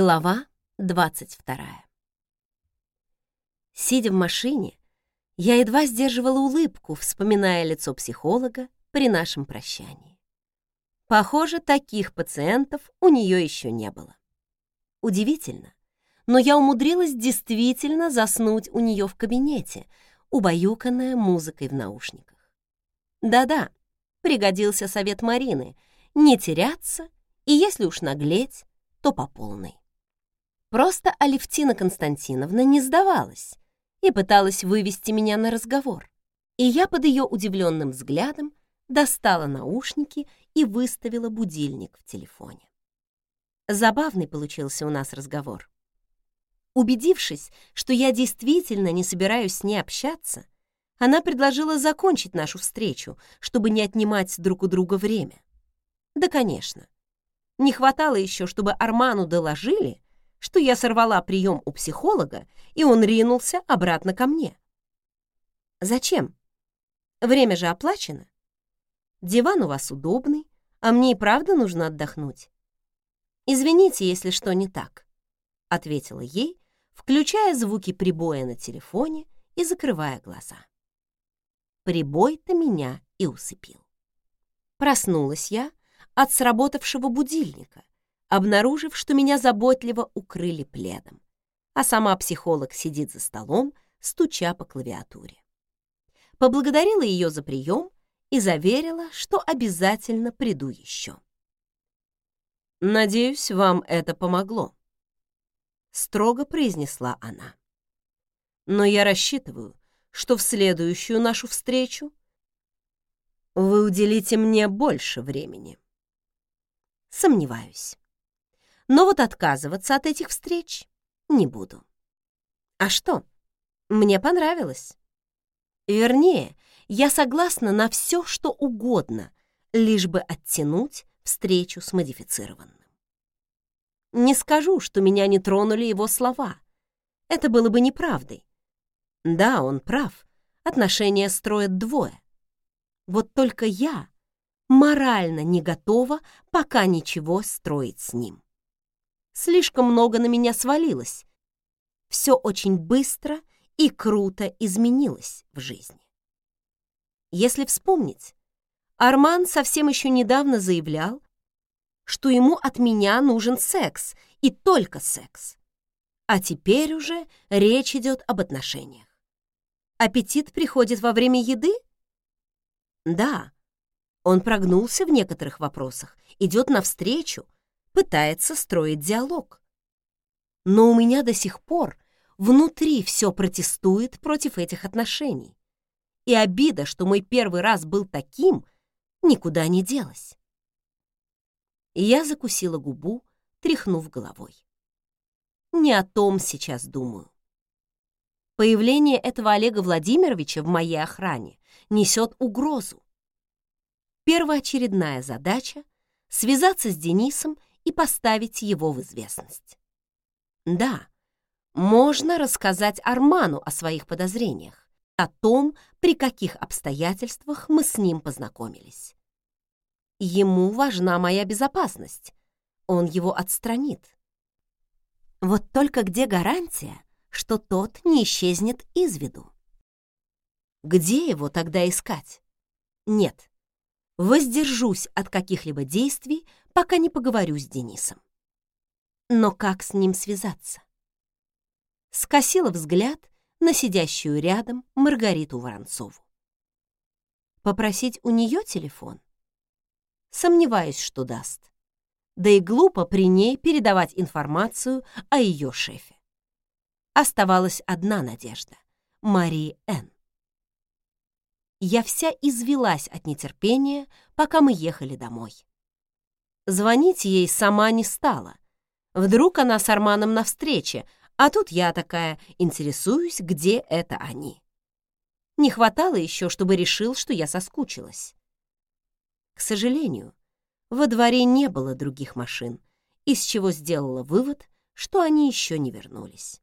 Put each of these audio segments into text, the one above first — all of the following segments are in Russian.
Глава 22. Сидя в машине, я едва сдерживала улыбку, вспоминая лицо психолога при нашем прощании. Похоже, таких пациентов у нее еще не было. Удивительно, но я умудрилась действительно заснуть у нее в кабинете, убаюканная музыкой в наушниках. Да-да, пригодился совет Марины — не теряться и, если уж наглеть, то по полной. Просто Алевтина Константиновна не сдавалась и пыталась вывести меня на разговор. И я под ее удивленным взглядом достала наушники и выставила будильник в телефоне. Забавный получился у нас разговор. Убедившись, что я действительно не собираюсь с ней общаться, она предложила закончить нашу встречу, чтобы не отнимать друг у друга время. Да, конечно. Не хватало еще, чтобы Арману доложили, что я сорвала прием у психолога, и он ринулся обратно ко мне. Зачем? Время же оплачено. Диван у вас удобный, а мне и правда нужно отдохнуть. Извините, если что не так, ответила ей, включая звуки прибоя на телефоне и закрывая глаза. Прибой-то меня и усыпил. Проснулась я от сработавшего будильника, обнаружив, что меня заботливо укрыли пледом, а сама психолог сидит за столом, стуча по клавиатуре. Поблагодарила ее за прием и заверила, что обязательно приду еще. «Надеюсь, вам это помогло», — строго произнесла она. «Но я рассчитываю, что в следующую нашу встречу вы уделите мне больше времени». Сомневаюсь. Но вот отказываться от этих встреч не буду. А что? Мне понравилось. Вернее, я согласна на все, что угодно, лишь бы оттянуть встречу с модифицированным. Не скажу, что меня не тронули его слова. Это было бы неправдой. Да, он прав. Отношения строят двое. Вот только я морально не готова пока ничего строить с ним. Слишком много на меня свалилось. Все очень быстро и круто изменилось в жизни. Если вспомнить, Арман совсем еще недавно заявлял, что ему от меня нужен секс, и только секс. А теперь уже речь идет об отношениях. Аппетит приходит во время еды? Да, он прогнулся в некоторых вопросах, идет навстречу, пытается строить диалог. Но у меня до сих пор внутри все протестует против этих отношений. И обида, что мой первый раз был таким, никуда не делась. И я закусила губу, тряхнув головой. Не о том сейчас думаю. Появление этого Олега Владимировича в моей охране несет угрозу. Первоочередная задача — связаться с Денисом и поставить его в известность. Да, можно рассказать Арману о своих подозрениях, о том, при каких обстоятельствах мы с ним познакомились. Ему важна моя безопасность, он его отстранит. Вот только где гарантия, что тот не исчезнет из виду? Где его тогда искать? Нет, воздержусь от каких-либо действий, пока не поговорю с Денисом. Но как с ним связаться? Скосила взгляд на сидящую рядом Маргариту Воронцову. Попросить у нее телефон? Сомневаюсь, что даст. Да и глупо при ней передавать информацию о ее шефе. Оставалась одна надежда — Марии Н. Я вся извелась от нетерпения, пока мы ехали домой. Звонить ей сама не стала. Вдруг она с Арманом на встрече, а тут я такая интересуюсь, где это они. Не хватало еще, чтобы решил, что я соскучилась. К сожалению, во дворе не было других машин, из чего сделала вывод, что они еще не вернулись.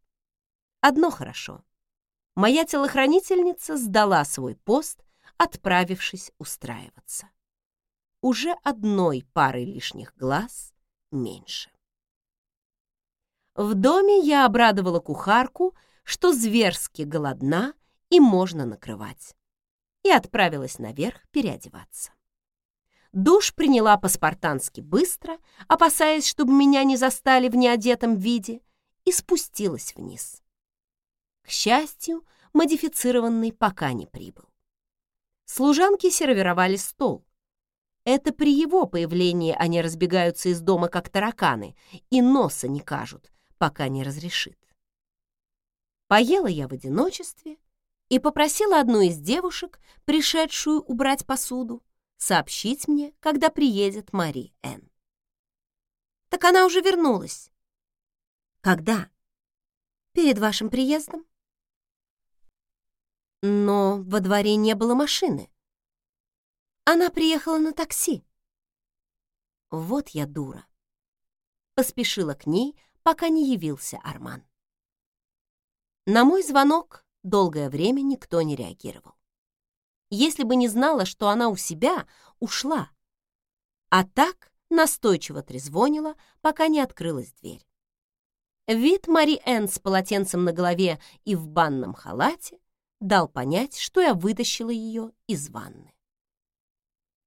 Одно хорошо. Моя телохранительница сдала свой пост отправившись устраиваться. Уже одной пары лишних глаз меньше. В доме я обрадовала кухарку, что зверски голодна и можно накрывать, и отправилась наверх переодеваться. Душ приняла по-спартански быстро, опасаясь, чтобы меня не застали в неодетом виде, и спустилась вниз. К счастью, модифицированный пока не прибыл. Служанки сервировали стол. Это при его появлении они разбегаются из дома, как тараканы, и носа не кажут, пока не разрешит. Поела я в одиночестве и попросила одну из девушек, пришедшую убрать посуду, сообщить мне, когда приедет Мари Энн. «Так она уже вернулась». «Когда?» «Перед вашим приездом». Но во дворе не было машины. Она приехала на такси. Вот я дура. Поспешила к ней, пока не явился Арман. На мой звонок долгое время никто не реагировал. Если бы не знала, что она у себя, ушла. А так настойчиво трезвонила, пока не открылась дверь. Вид Мари Энн с полотенцем на голове и в банном халате дал понять, что я вытащила ее из ванны.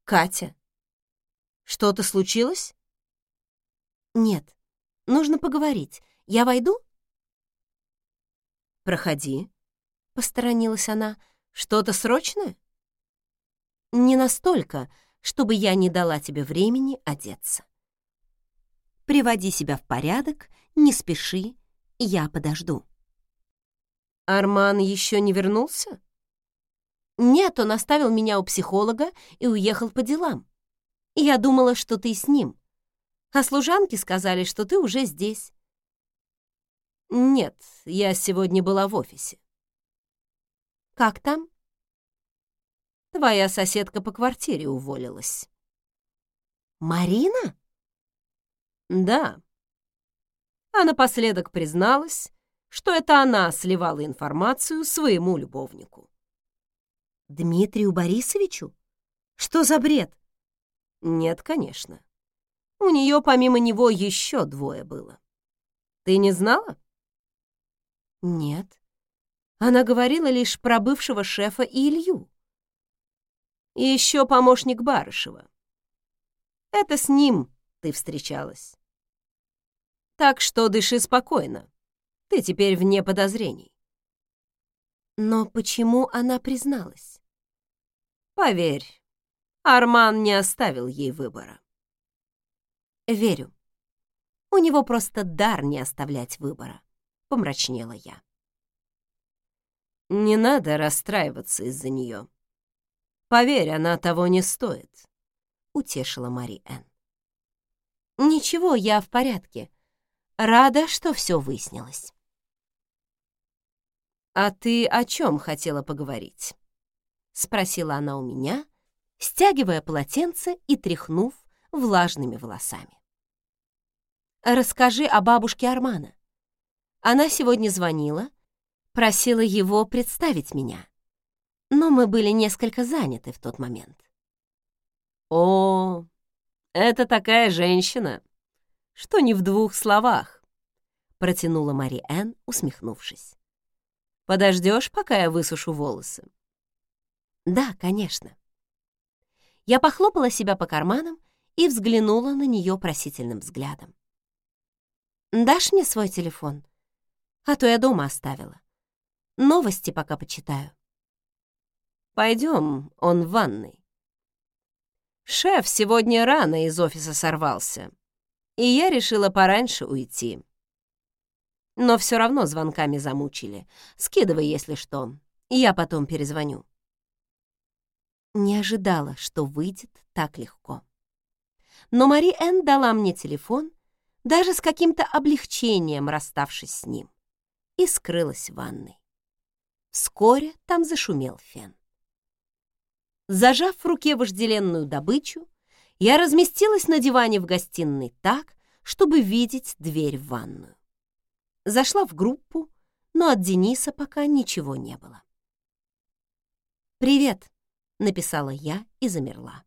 «Катя, что-то случилось?» «Нет, нужно поговорить. Я войду?» «Проходи», — посторонилась она. «Что-то срочное?» «Не настолько, чтобы я не дала тебе времени одеться. Приводи себя в порядок, не спеши, я подожду». Арман еще не вернулся? Нет, он оставил меня у психолога и уехал по делам. Я думала, что ты с ним. А служанки сказали, что ты уже здесь. Нет, я сегодня была в офисе. Как там? Твоя соседка по квартире уволилась. Марина? Да. А напоследок призналась, что это она сливала информацию своему любовнику. Дмитрию Борисовичу? Что за бред? Нет, конечно. У нее помимо него еще двое было. Ты не знала? Нет. Она говорила лишь про бывшего шефа и Илью. И еще помощник Барышева. Это с ним ты встречалась. Так что дыши спокойно. Ты теперь вне подозрений. Но почему она призналась? Поверь, Арман не оставил ей выбора. Верю. У него просто дар не оставлять выбора, помрачнела я. Не надо расстраиваться из-за нее. Поверь, она того не стоит, утешила Мари Энн. Ничего, я в порядке. Рада, что все выяснилось. «А ты о чем хотела поговорить?» — спросила она у меня, стягивая полотенце и тряхнув влажными волосами. «Расскажи о бабушке Армана. Она сегодня звонила, просила его представить меня, но мы были несколько заняты в тот момент». «О, это такая женщина, что не в двух словах», — протянула Мари Энн, усмехнувшись. Подождешь, пока я высушу волосы?» «Да, конечно». Я похлопала себя по карманам и взглянула на нее просительным взглядом. «Дашь мне свой телефон? А то я дома оставила. Новости пока почитаю». «Пойдем, он в ванной». Шеф сегодня рано из офиса сорвался, и я решила пораньше уйти. Но все равно звонками замучили. Скидывай, если что. Я потом перезвоню. Не ожидала, что выйдет так легко. Но Мари Энн дала мне телефон, даже с каким-то облегчением расставшись с ним, и скрылась в ванной. Вскоре там зашумел фен. Зажав в руке вожделенную добычу, я разместилась на диване в гостиной так, чтобы видеть дверь в ванную. Зашла в группу, но от Дениса пока ничего не было. «Привет», — написала я и замерла.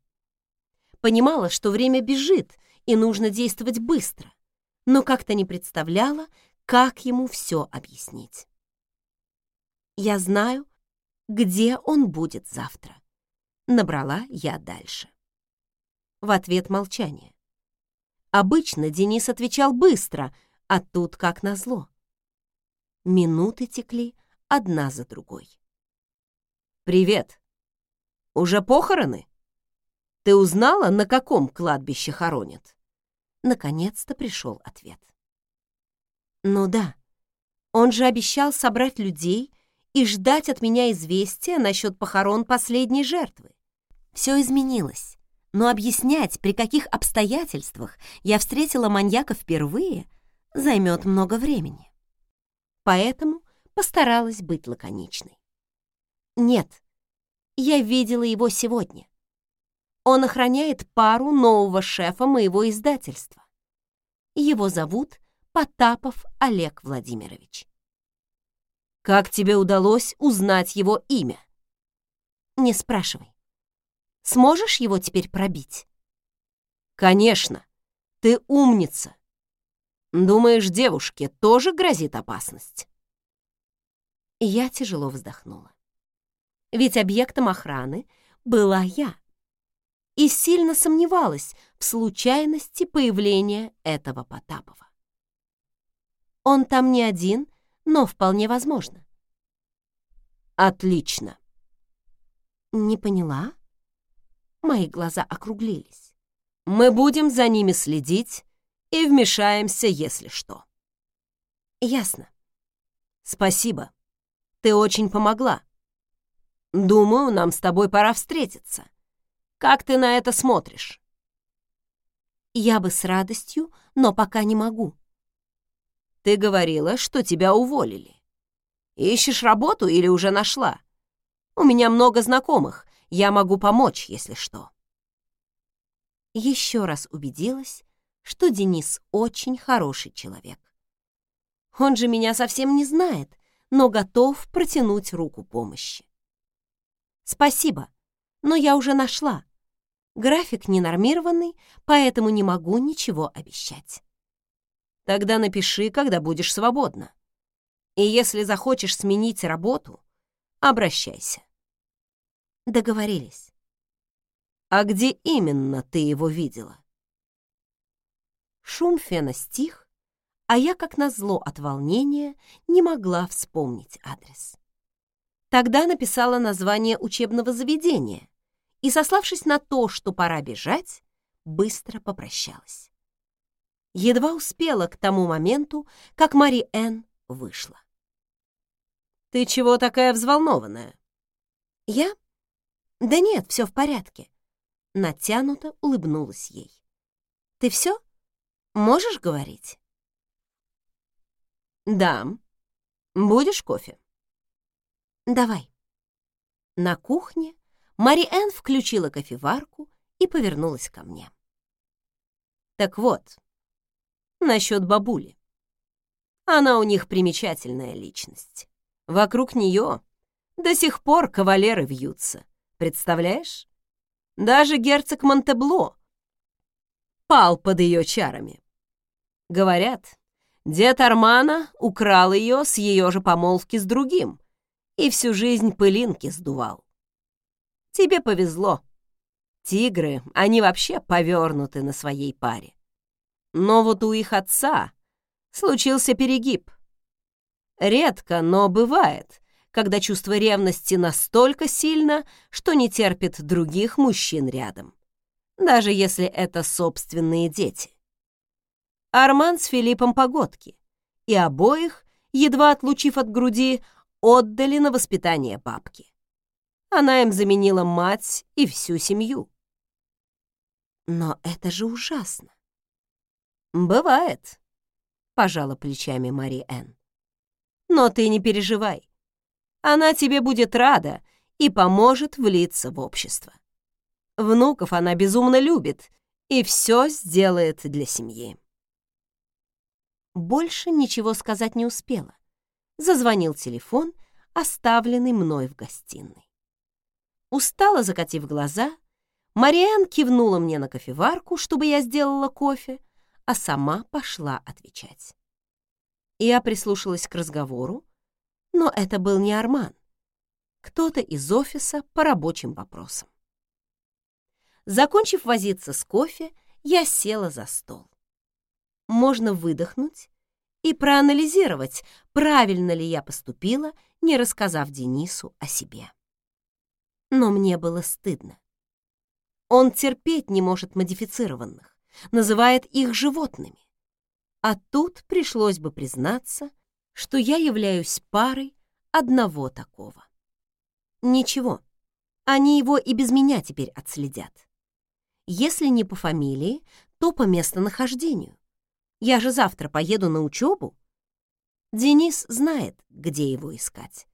Понимала, что время бежит и нужно действовать быстро, но как-то не представляла, как ему все объяснить. Я знаю, где он будет завтра. Набрала я дальше. В ответ молчание. Обычно Денис отвечал быстро, а тут как назло. Минуты текли одна за другой. «Привет. Уже похороны? Ты узнала, на каком кладбище хоронят?» Наконец-то пришел ответ. «Ну да, он же обещал собрать людей и ждать от меня известия насчет похорон последней жертвы. Все изменилось, но объяснять, при каких обстоятельствах я встретила маньяка впервые, займет много времени. Поэтому постаралась быть лаконичной. Нет, я видела его сегодня. Он охраняет пару нового шефа моего издательства. Его зовут Потапов Олег Владимирович. Как тебе удалось узнать его имя? Не спрашивай. Сможешь его теперь пробить? Конечно. Ты умница. Думаешь, девушке тоже грозит опасность? Я тяжело вздохнула. Ведь объектом охраны была я. И сильно сомневалась в случайности появления этого Потапова. Он там не один, но вполне возможно. Отлично. Не поняла? Мои глаза округлились. Мы будем за ними следить и вмешаемся, если что. Ясно. Спасибо. Ты очень помогла. Думаю, нам с тобой пора встретиться. Как ты на это смотришь? Я бы с радостью, но пока не могу. Ты говорила, что тебя уволили. Ищешь работу или уже нашла? У меня много знакомых, я могу помочь, если что. Еще раз убедилась, что Денис очень хороший человек. Он же меня совсем не знает, но готов протянуть руку помощи. Спасибо, но я уже нашла. График ненормированный, поэтому не могу ничего обещать. Тогда напиши, когда будешь свободна. И если захочешь сменить работу, обращайся. Договорились. А где именно ты его видела? Шум фена стих, а я, как назло от волнения, не могла вспомнить адрес. Тогда написала название учебного заведения и, сославшись на то, что пора бежать, быстро попрощалась едва успела к тому моменту, как Мари Энн вышла. «Ты чего такая взволнованная?» «Я? Да нет, все в порядке». Натянуто улыбнулась ей. «Ты все? Можешь говорить?» «Да. Будешь кофе?» «Давай». На кухне Мари Энн включила кофеварку и повернулась ко мне. «Так вот, насчет бабули. Она у них примечательная личность. Вокруг нее до сих пор кавалеры вьются. Представляешь? Даже герцог Монтебло пал под ее чарами. Говорят, дед Армана украл ее с ее же помолвки с другим и всю жизнь пылинки сдувал. Тебе повезло. Тигры, они вообще повернуты на своей паре. Но вот у их отца случился перегиб. Редко, но бывает, когда чувство ревности настолько сильно, что не терпит других мужчин рядом, даже если это собственные дети. Арман с Филиппом погодки, и обоих, едва отлучив от груди, отдали на воспитание бабки. Она им заменила мать и всю семью. Но это же ужасно. «Бывает», — пожала плечами Мари Энн. «Но ты не переживай. Она тебе будет рада и поможет влиться в общество. Внуков она безумно любит и все сделает для семьи». Больше ничего сказать не успела. Зазвонил телефон, оставленный мной в гостиной. Устало закатив глаза, Мариан кивнула мне на кофеварку, чтобы я сделала кофе, а сама пошла отвечать. Я прислушалась к разговору, но это был не Арман. Кто-то из офиса по рабочим вопросам. Закончив возиться с кофе, я села за стол. Можно выдохнуть и проанализировать, правильно ли я поступила, не рассказав Денису о себе. Но мне было стыдно. Он терпеть не может модифицированных, называет их животными. А тут пришлось бы признаться, что я являюсь парой одного такого. Ничего, они его и без меня теперь отследят. Если не по фамилии, то по местонахождению. Я же завтра поеду на учебу. Денис знает, где его искать.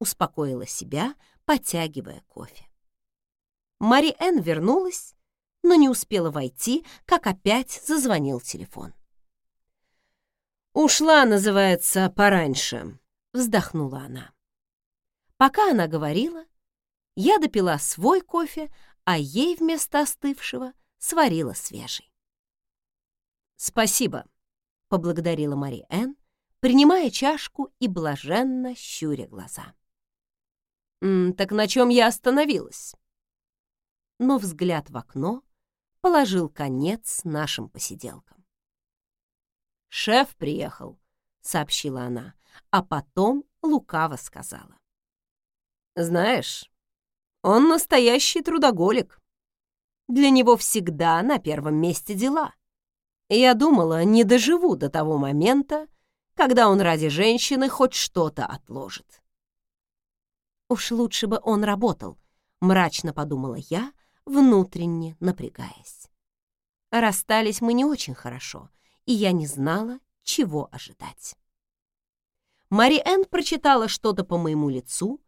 Успокоила себя, потягивая кофе. Мари Энн вернулась, но не успела войти, как опять зазвонил телефон. «Ушла, называется, пораньше», — вздохнула она. Пока она говорила, я допила свой кофе, а ей вместо остывшего сварила свежий. «Спасибо», — поблагодарила Мари Энн, принимая чашку и блаженно щуря глаза. «М, «Так на чем я остановилась?» Но взгляд в окно положил конец нашим посиделкам. «Шеф приехал», — сообщила она, а потом лукаво сказала. «Знаешь, он настоящий трудоголик. Для него всегда на первом месте дела. Я думала, не доживу до того момента, когда он ради женщины хоть что-то отложит. Уж лучше бы он работал, мрачно подумала я, внутренне напрягаясь. Расстались мы не очень хорошо, и я не знала, чего ожидать. Мари Энн прочитала что-то по моему лицу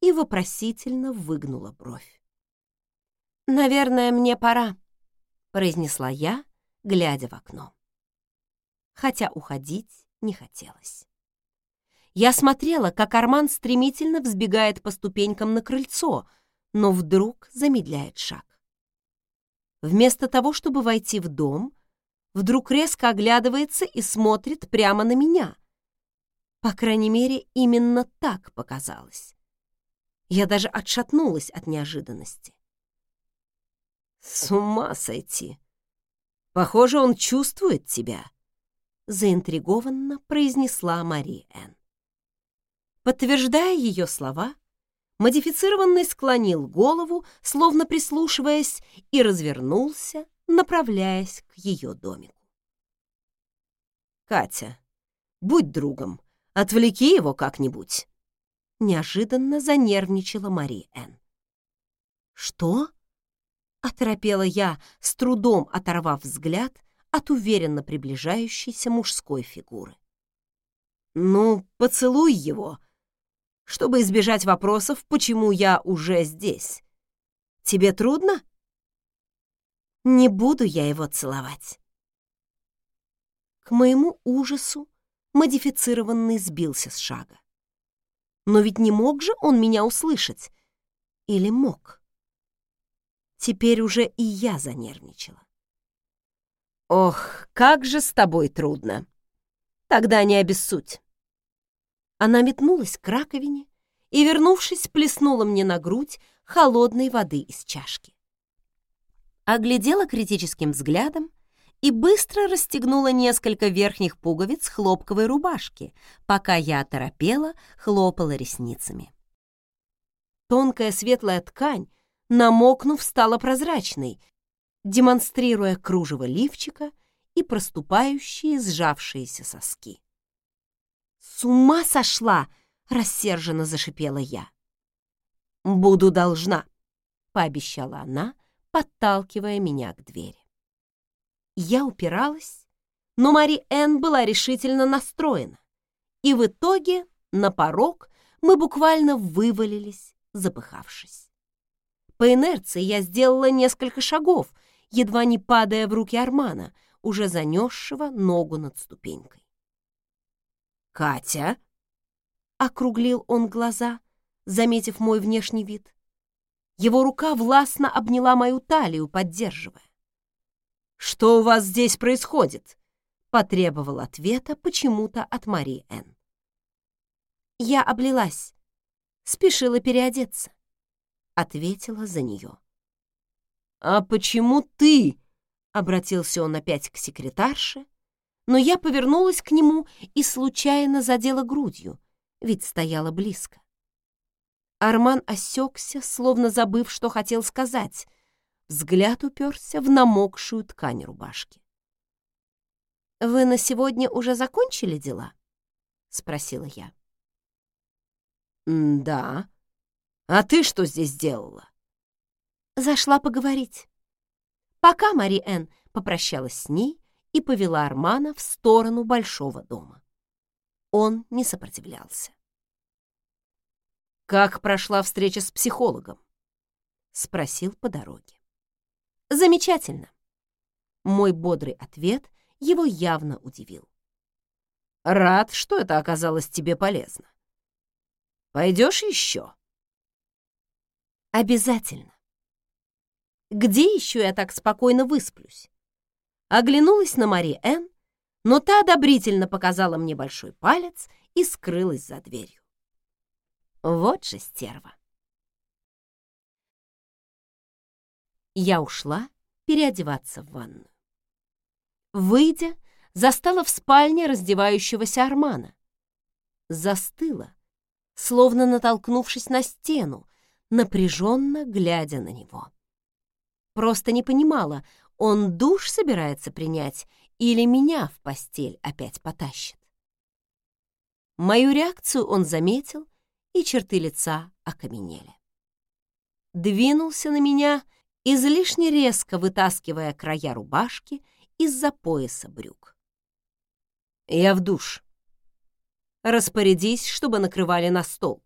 и вопросительно выгнула бровь. «Наверное, мне пора», — произнесла я, глядя в окно. Хотя уходить не хотелось. Я смотрела, как Арман стремительно взбегает по ступенькам на крыльцо, но вдруг замедляет шаг. Вместо того, чтобы войти в дом, вдруг резко оглядывается и смотрит прямо на меня. По крайней мере, именно так показалось. Я даже отшатнулась от неожиданности. «С ума сойти!» Похоже, он чувствует тебя», — заинтригованно произнесла Мари Энн. Подтверждая ее слова, модифицированный склонил голову, словно прислушиваясь, и развернулся, направляясь к ее домику. «Катя, будь другом, отвлеки его как-нибудь», — неожиданно занервничала Мари Энн. «Что?» Оторопела я, с трудом оторвав взгляд от уверенно приближающейся мужской фигуры. «Ну, поцелуй его, чтобы избежать вопросов, почему я уже здесь. Тебе трудно?» «Не буду я его целовать». К моему ужасу модифицированный сбился с шага. Но ведь не мог же он меня услышать? Или мог? Теперь уже и я занервничала. «Ох, как же с тобой трудно! Тогда не обессудь!» Она метнулась к раковине и, вернувшись, плеснула мне на грудь холодной воды из чашки. Оглядела критическим взглядом и быстро расстегнула несколько верхних пуговиц хлопковой рубашки, пока я оторопела, хлопала ресницами. Тонкая светлая ткань намокнув, стала прозрачной, демонстрируя кружево лифчика и проступающие сжавшиеся соски. «С ума сошла!» — рассерженно зашипела я. «Буду должна», — пообещала она, подталкивая меня к двери. Я упиралась, но Мари Энн была решительно настроена, и в итоге на порог мы буквально вывалились, запыхавшись. По инерции я сделала несколько шагов, едва не падая в руки Армана, уже занесшего ногу над ступенькой. «Катя!» — округлил он глаза, заметив мой внешний вид. Его рука властно обняла мою талию, поддерживая. «Что у вас здесь происходит?» — Потребовал ответа почему-то от Марии Энн. Я облилась, спешила переодеться. Ответила за нее. «А почему ты?» — обратился он опять к секретарше, но я повернулась к нему и случайно задела грудью, ведь стояла близко. Арман осекся, словно забыв, что хотел сказать. Взгляд уперся в намокшую ткань рубашки. «Вы на сегодня уже закончили дела?» — спросила я. «Да. А ты что здесь делала?» Зашла поговорить. Пока Мари Энн попрощалась с ней и повела Армана в сторону большого дома. Он не сопротивлялся. «Как прошла встреча с психологом?» — спросил по дороге. «Замечательно!» Мой бодрый ответ его явно удивил. «Рад, что это оказалось тебе полезно. Пойдешь еще?» «Обязательно. Где еще я так спокойно высплюсь?» Оглянулась на Мари Н, но та одобрительно показала мне большой палец и скрылась за дверью. Вот же стерва. Я ушла переодеваться в ванную. Выйдя, застала в спальне раздевающегося Армана. Застыла, словно натолкнувшись на стену, напряженно глядя на него. Просто не понимала, он душ собирается принять или меня в постель опять потащит. Мою реакцию он заметил и черты лица окаменели. Двинулся на меня, излишне резко вытаскивая края рубашки из-за пояса брюк. «Я в душ. Распорядись, чтобы накрывали на стол», —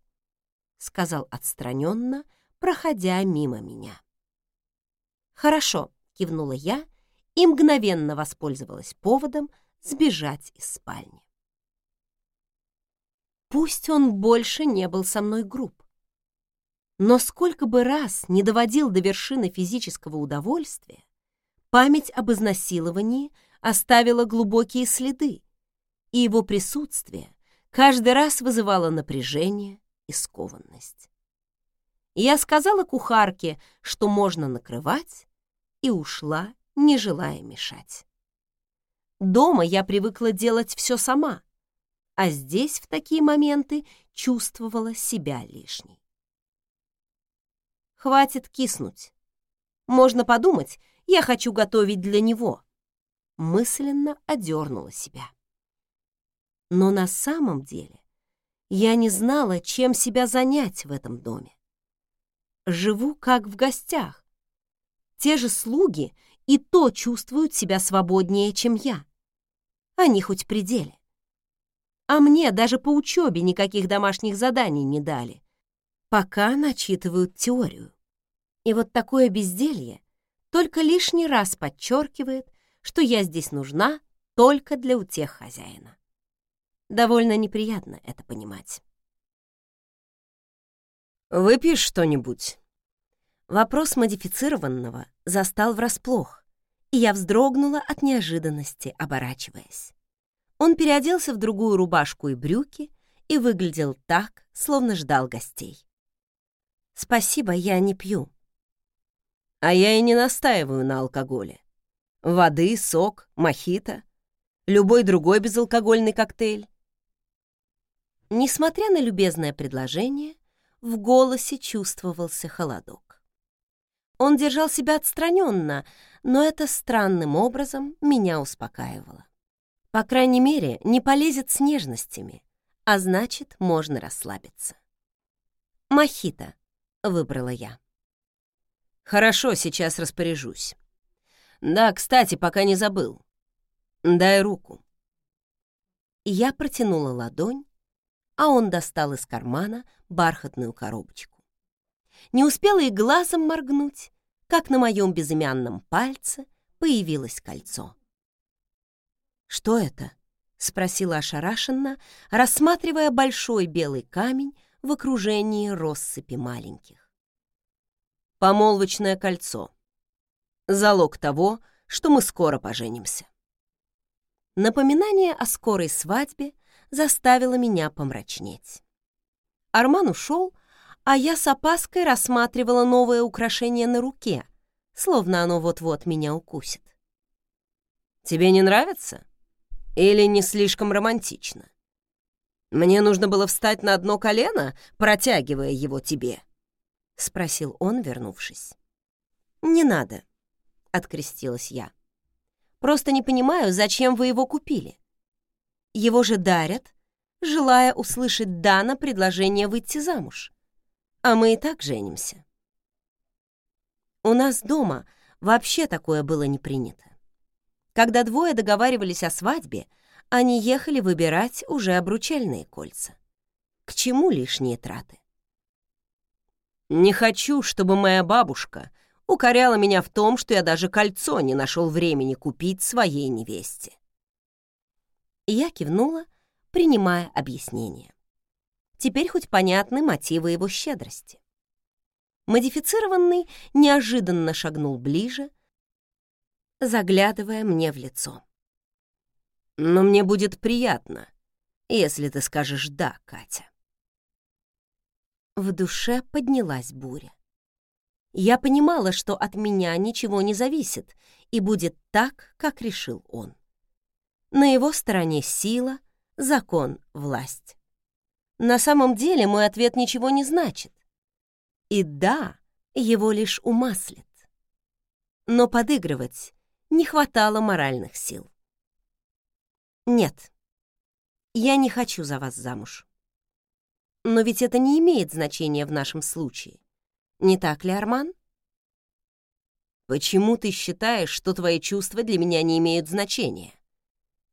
сказал отстраненно, проходя мимо меня. «Хорошо», — кивнула я и мгновенно воспользовалась поводом сбежать из спальни. Пусть он больше не был со мной груб. Но сколько бы раз не доводил до вершины физического удовольствия, память об изнасиловании оставила глубокие следы, и его присутствие каждый раз вызывало напряжение и скованность. Я сказала кухарке, что можно накрывать, и ушла, не желая мешать. Дома я привыкла делать все сама — а здесь в такие моменты чувствовала себя лишней. Хватит киснуть. Можно подумать, я хочу готовить для него. Мысленно одернула себя. Но на самом деле я не знала, чем себя занять в этом доме. Живу как в гостях. Те же слуги и то чувствуют себя свободнее, чем я. Они хоть при деле а мне даже по учебе никаких домашних заданий не дали, пока начитывают теорию. И вот такое безделье только лишний раз подчеркивает, что я здесь нужна только для утех хозяина. Довольно неприятно это понимать. «Выпьешь что-нибудь?» Вопрос модифицированного застал врасплох, и я вздрогнула от неожиданности, оборачиваясь. Он переоделся в другую рубашку и брюки и выглядел так, словно ждал гостей. «Спасибо, я не пью». «А я и не настаиваю на алкоголе. Воды, сок, мохито, любой другой безалкогольный коктейль». Несмотря на любезное предложение, в голосе чувствовался холодок. Он держал себя отстраненно, но это странным образом меня успокаивало. По крайней мере, не полезет с нежностями, а значит, можно расслабиться. «Мохито», — выбрала я. «Хорошо, сейчас распоряжусь. Да, кстати, пока не забыл. Дай руку». Я протянула ладонь, а он достал из кармана бархатную коробочку. Не успела и глазом моргнуть, как на моем безымянном пальце появилось кольцо. «Что это?» — спросила ошарашенно, рассматривая большой белый камень в окружении россыпи маленьких. «Помолвочное кольцо. Залог того, что мы скоро поженимся». Напоминание о скорой свадьбе заставило меня помрачнеть. Арман ушел, а я с опаской рассматривала новое украшение на руке, словно оно вот-вот меня укусит. «Тебе не нравится? Или не слишком романтично? Мне нужно было встать на одно колено, протягивая его тебе», — спросил он, вернувшись. «Не надо», — открестилась я. «Просто не понимаю, зачем вы его купили. Его же дарят, желая услышать «да» на предложение выйти замуж. А мы и так женимся. У нас дома вообще такое было не принято. Когда двое договаривались о свадьбе, они ехали выбирать уже обручальные кольца. К чему лишние траты? «Не хочу, чтобы моя бабушка укоряла меня в том, что я даже кольцо не нашел времени купить своей невесте». Я кивнула, принимая объяснение. Теперь хоть понятны мотивы его щедрости. Модифицированный неожиданно шагнул ближе, заглядывая мне в лицо. «Но мне будет приятно, если ты скажешь «да», Катя». В душе поднялась буря. Я понимала, что от меня ничего не зависит и будет так, как решил он. На его стороне сила — закон, власть. На самом деле мой ответ ничего не значит. И да, его лишь умаслит. Но подыгрывать не хватало моральных сил. Нет, я не хочу за вас замуж. Но ведь это не имеет значения в нашем случае. Не так ли, Арман? Почему ты считаешь, что твои чувства для меня не имеют значения?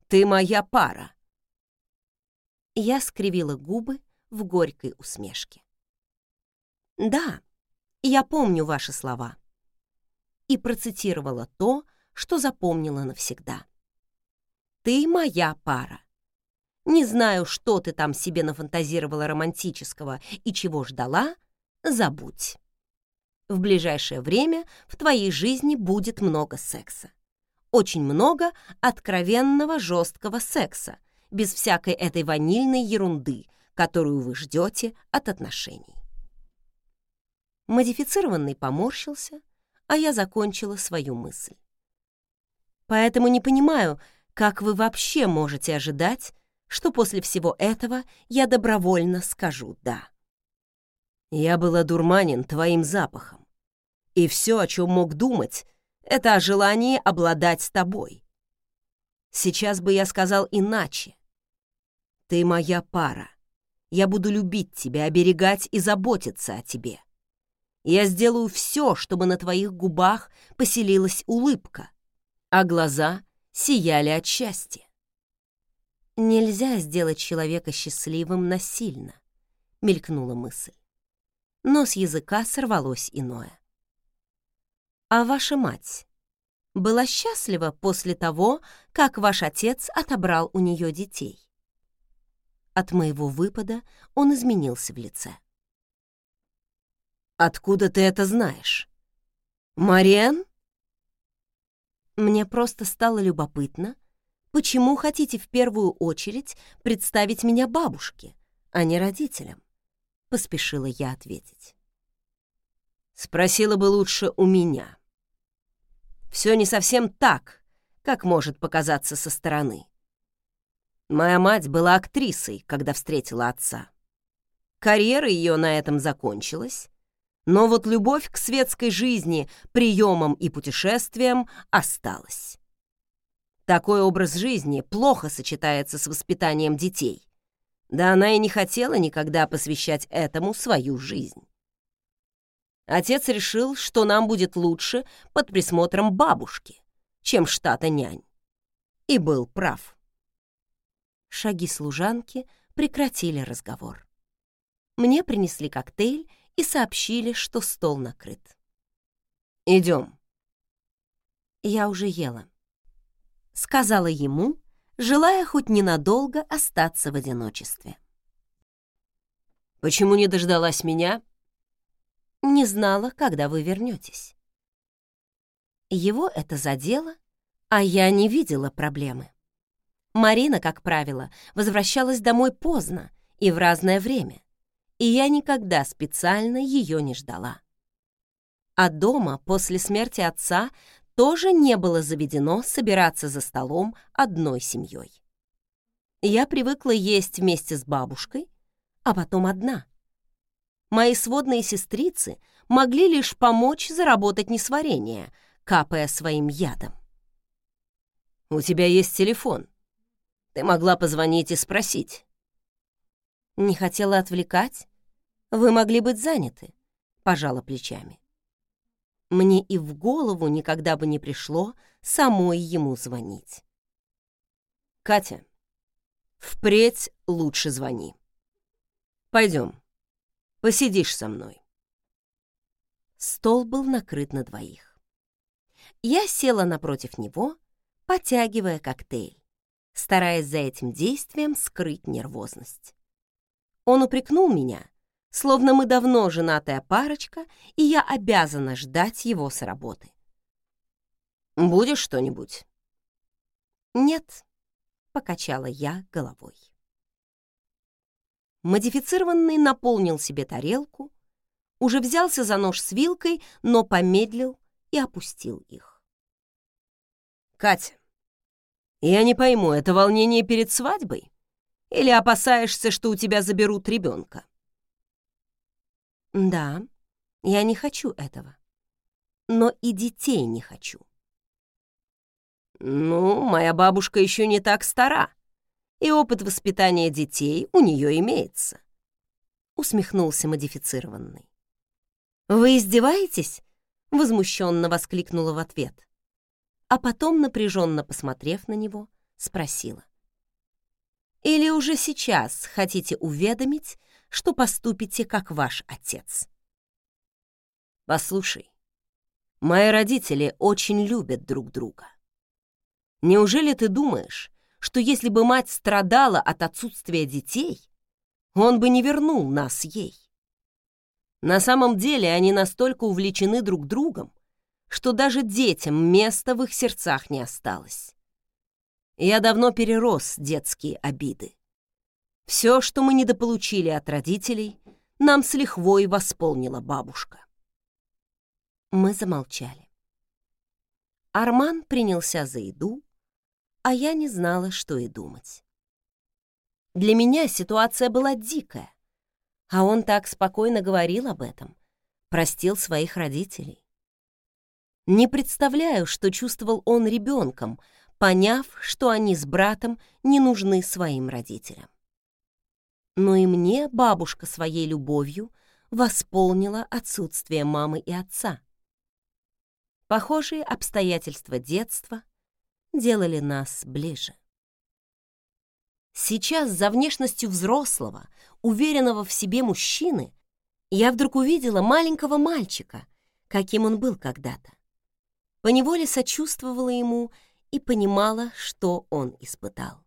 Ты моя пара. Я скривила губы в горькой усмешке. «Да, я помню ваши слова». И процитировала то, что запомнила навсегда. «Ты моя пара. Не знаю, что ты там себе нафантазировала романтического и чего ждала, забудь. В ближайшее время в твоей жизни будет много секса. Очень много откровенного жесткого секса, без всякой этой ванильной ерунды, которую вы ждете от отношений. Модифицированный поморщился, а я закончила свою мысль. Поэтому не понимаю, как вы вообще можете ожидать, что после всего этого я добровольно скажу «да». Я был одурманен твоим запахом, и все, о чем мог думать, это о желании обладать тобой. Сейчас бы я сказал иначе, ты моя пара. Я буду любить тебя, оберегать и заботиться о тебе. Я сделаю все, чтобы на твоих губах поселилась улыбка, а глаза сияли от счастья. Нельзя сделать человека счастливым насильно, мелькнула мысль. Но с языка сорвалось иное. А ваша мать была счастлива после того, как ваш отец отобрал у нее детей? От моего выпада он изменился в лице. «Откуда ты это знаешь? Мариан?» Мне просто стало любопытно, почему хотите в первую очередь представить меня бабушке, а не родителям? Поспешила я ответить. Спросила бы лучше у меня. Все не совсем так, как может показаться со стороны. Моя мать была актрисой, когда встретила отца. Карьера ее на этом закончилась, но вот любовь к светской жизни, приемам и путешествиям осталась. Такой образ жизни плохо сочетается с воспитанием детей. Да она и не хотела никогда посвящать этому свою жизнь. Отец решил, что нам будет лучше под присмотром бабушки, чем штата нянь. И был прав. Шаги служанки прекратили разговор. Мне принесли коктейль и сообщили, что стол накрыт. «Идем». Я уже ела. Сказала ему, желая хоть ненадолго остаться в одиночестве. «Почему не дождалась меня?» «Не знала, когда вы вернетесь». Его это задело, а я не видела проблемы. Марина, как правило, возвращалась домой поздно и в разное время, и я никогда специально ее не ждала. А дома после смерти отца тоже не было заведено собираться за столом одной семьей. Я привыкла есть вместе с бабушкой, а потом одна. Мои сводные сестрицы могли лишь помочь заработать несварение, капая своим ядом. «У тебя есть телефон. Ты могла позвонить и спросить». «Не хотела отвлекать? Вы могли быть заняты», — пожала плечами. Мне и в голову никогда бы не пришло самой ему звонить. «Катя, впредь лучше звони. Пойдем, посидишь со мной». Стол был накрыт на двоих. Я села напротив него, потягивая коктейль, стараясь за этим действием скрыть нервозность. Он упрекнул меня, словно мы давно женатая парочка, и я обязана ждать его с работы. «Будешь что-нибудь?» «Нет», — покачала я головой. Модифицированный наполнил себе тарелку, уже взялся за нож с вилкой, но помедлил и опустил их. «Катя, я не пойму, это волнение перед свадьбой? Или опасаешься, что у тебя заберут ребенка?» Да, я не хочу этого. Но и детей не хочу. Ну, моя бабушка еще не так стара, и опыт воспитания детей у нее имеется. Усмехнулся модифицированный. Вы издеваетесь? Возмущенно воскликнула в ответ. А потом, напряженно посмотрев на него, спросила. Или уже сейчас хотите уведомить, что поступите как ваш отец. Послушай, мои родители очень любят друг друга. Неужели ты думаешь, что если бы мать страдала от отсутствия детей, он бы не вернул нас ей? На самом деле они настолько увлечены друг другом, что даже детям места в их сердцах не осталось. Я давно перерос детские обиды. Все, что мы недополучили от родителей, нам с лихвой восполнила бабушка. Мы замолчали. Арман принялся за еду, а я не знала, что и думать. Для меня ситуация была дикая, а он так спокойно говорил об этом, простил своих родителей. Не представляю, что чувствовал он ребенком, поняв, что они с братом не нужны своим родителям но и мне бабушка своей любовью восполнила отсутствие мамы и отца. Похожие обстоятельства детства делали нас ближе. Сейчас за внешностью взрослого, уверенного в себе мужчины, я вдруг увидела маленького мальчика, каким он был когда-то. Поневоле сочувствовала ему и понимала, что он испытал.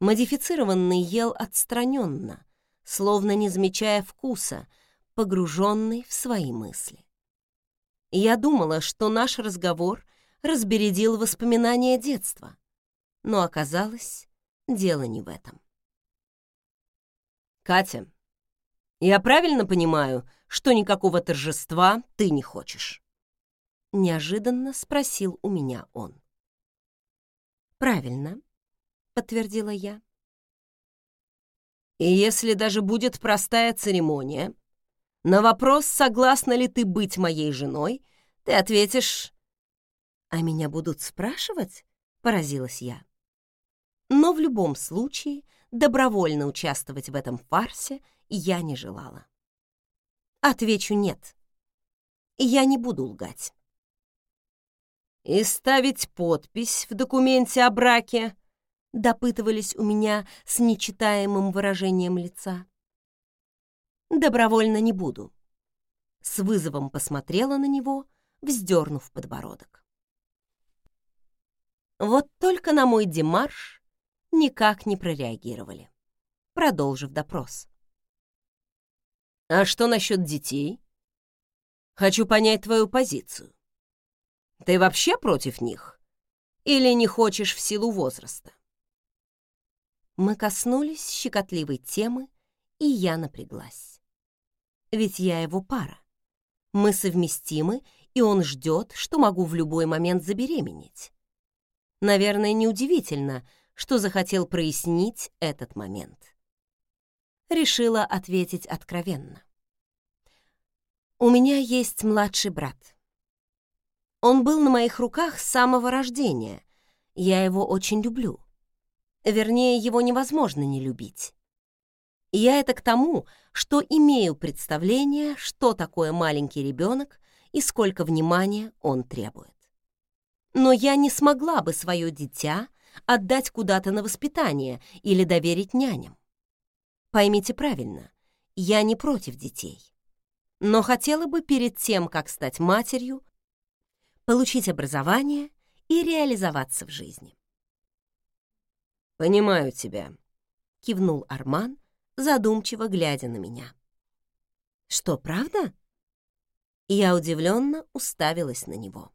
Модифицированный ел отстраненно, словно не замечая вкуса, погруженный в свои мысли. Я думала, что наш разговор разбередил воспоминания детства, но оказалось, дело не в этом. «Катя, я правильно понимаю, что никакого торжества ты не хочешь?» Неожиданно спросил у меня он. «Правильно», — подтвердила я. «И если даже будет простая церемония, на вопрос, согласна ли ты быть моей женой, ты ответишь...» «А меня будут спрашивать?» — поразилась я. Но в любом случае добровольно участвовать в этом фарсе я не желала. Отвечу «нет». Я не буду лгать. «И ставить подпись в документе о браке допытывались у меня с нечитаемым выражением лица. Добровольно не буду. С вызовом посмотрела на него, вздернув подбородок. Вот только на мой демарш никак не прореагировали, продолжив допрос. «А что насчет детей? Хочу понять твою позицию. Ты вообще против них? Или не хочешь в силу возраста? Мы коснулись щекотливой темы, и я напряглась. Ведь я его пара. Мы совместимы, и он ждет, что могу в любой момент забеременеть. Наверное, неудивительно, что захотел прояснить этот момент. Решила ответить откровенно. У меня есть младший брат. Он был на моих руках с самого рождения. Я его очень люблю. Вернее, его невозможно не любить. Я это к тому, что имею представление, что такое маленький ребенок и сколько внимания он требует. Но я не смогла бы свое дитя отдать куда-то на воспитание или доверить няням. Поймите правильно, я не против детей. Но хотела бы перед тем, как стать матерью, получить образование и реализоваться в жизни. «Понимаю тебя», — кивнул Арман, задумчиво глядя на меня. «Что, правда?» Я удивленно уставилась на него.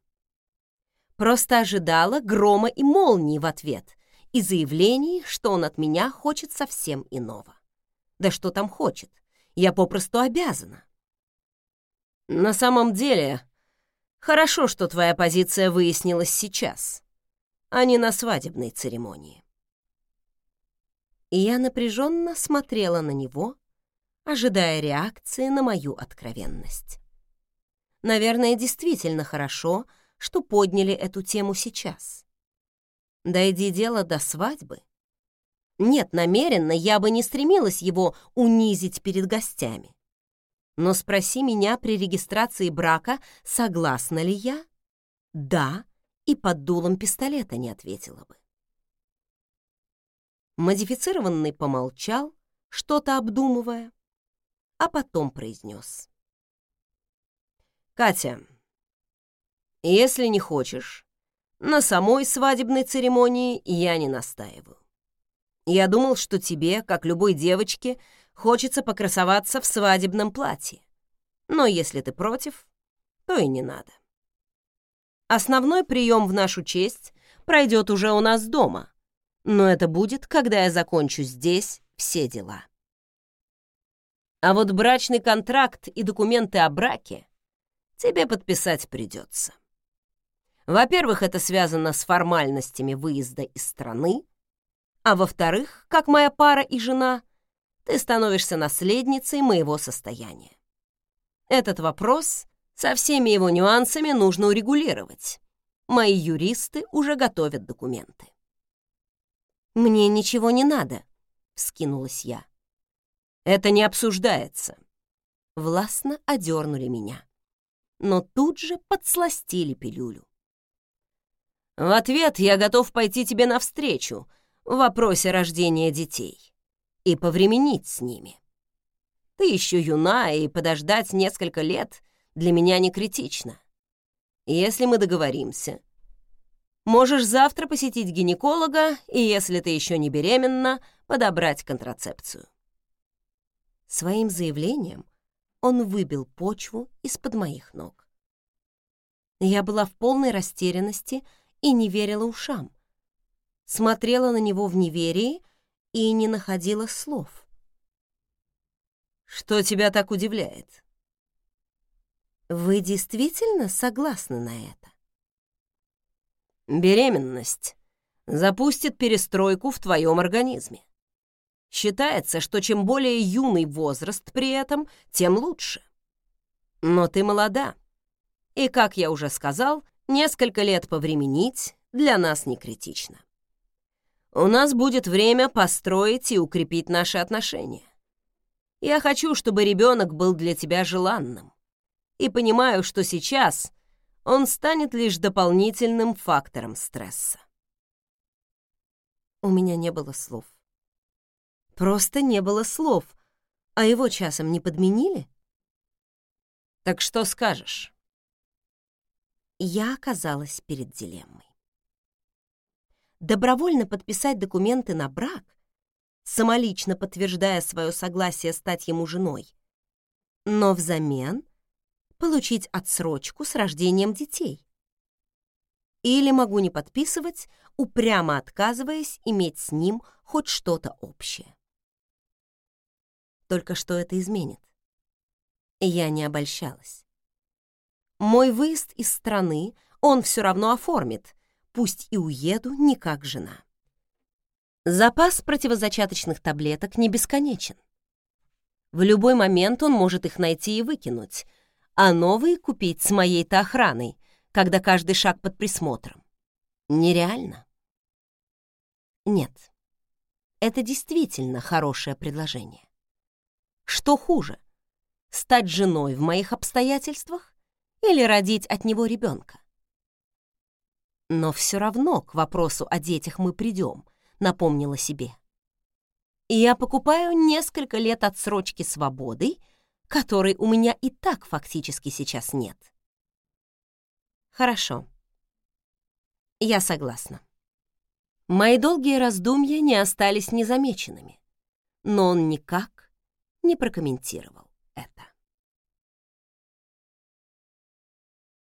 Просто ожидала грома и молнии в ответ и заявлений, что он от меня хочет совсем иного. Да что там хочет? Я попросту обязана. На самом деле, хорошо, что твоя позиция выяснилась сейчас, а не на свадебной церемонии. И я напряженно смотрела на него, ожидая реакции на мою откровенность. Наверное, действительно хорошо, что подняли эту тему сейчас. Дойди дело до свадьбы. Нет, намеренно я бы не стремилась его унизить перед гостями. Но спроси меня при регистрации брака, согласна ли я? Да, и под дулом пистолета не ответила бы. Модифицированный помолчал, что-то обдумывая, а потом произнес. «Катя, если не хочешь, на самой свадебной церемонии я не настаиваю. Я думал, что тебе, как любой девочке, хочется покрасоваться в свадебном платье. Но если ты против, то и не надо. Основной прием в нашу честь пройдет уже у нас дома, но это будет, когда я закончу здесь все дела. А вот брачный контракт и документы о браке тебе подписать придется. Во-первых, это связано с формальностями выезда из страны, а во-вторых, как моя пара и жена, ты становишься наследницей моего состояния. Этот вопрос со всеми его нюансами нужно урегулировать. Мои юристы уже готовят документы. «Мне ничего не надо», — вскинулась я. «Это не обсуждается». Властно одернули меня, но тут же подсластили пилюлю. В ответ я готов пойти тебе навстречу в вопросе рождения детей и повременить с ними. Ты еще юна, и подождать несколько лет для меня не критично. Если мы договоримся, можешь завтра посетить гинеколога и, если ты еще не беременна, подобрать контрацепцию. Своим заявлением он выбил почву из-под моих ног. Я была в полной растерянности и не верила ушам. Смотрела на него в неверии и не находила слов. «Что тебя так удивляет?» «Вы действительно согласны на это?» «Беременность запустит перестройку в твоем организме. Считается, что чем более юный возраст при этом, тем лучше. Но ты молода, и, как я уже сказал, Несколько лет повременить для нас не критично. У нас будет время построить и укрепить наши отношения. Я хочу, чтобы ребенок был для тебя желанным. И понимаю, что сейчас он станет лишь дополнительным фактором стресса. У меня не было слов. Просто не было слов. А его часом не подменили? Так что скажешь? Я оказалась перед дилеммой. Добровольно подписать документы на брак, самолично подтверждая свое согласие стать ему женой, но взамен получить отсрочку с рождением детей. или могу не подписывать, упрямо отказываясь иметь с ним хоть что-то общее. Только что это изменит? Я не обольщалась. Мой выезд из страны он все равно оформит, пусть и уеду не как жена. Запас противозачаточных таблеток не бесконечен. В любой момент он может их найти и выкинуть, а новые купить с моей-то охраной, когда каждый шаг под присмотром. Нереально. Нет, это действительно хорошее предложение. Что хуже, стать женой в моих обстоятельствах или родить от него ребенка? Но все равно к вопросу о детях мы придем, напомнила себе. Я покупаю несколько лет отсрочки свободы, которой у меня и так фактически сейчас нет. Хорошо. Я согласна. Мои долгие раздумья не остались незамеченными, но он никак не прокомментировал.